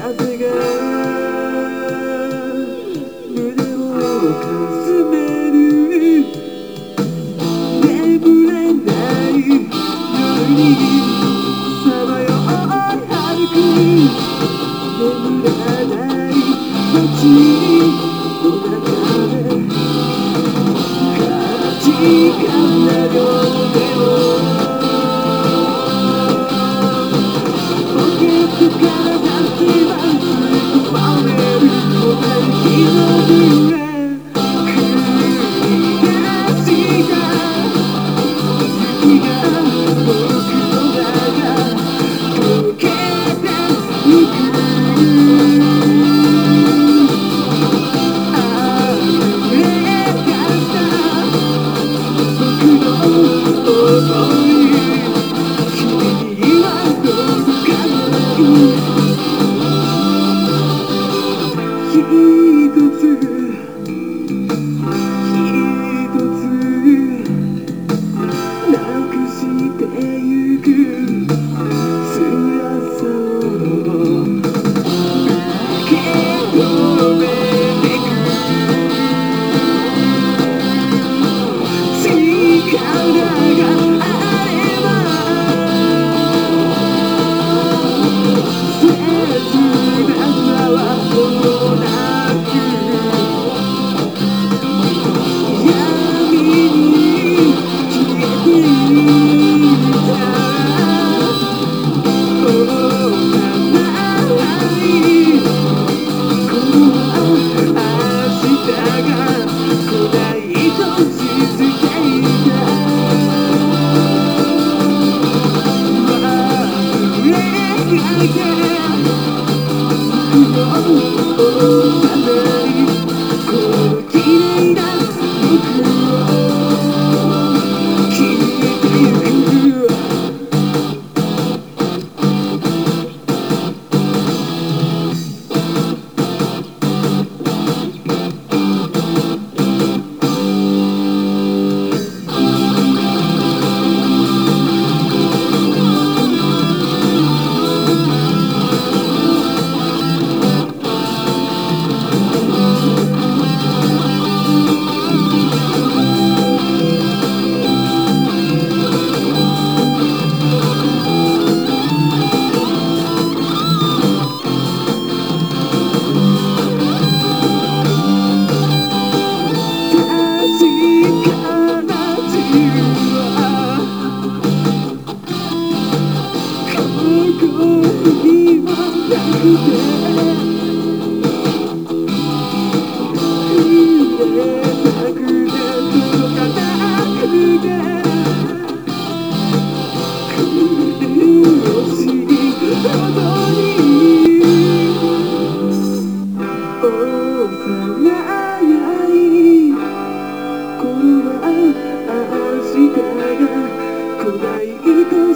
i Oh. Thank you.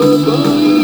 banho.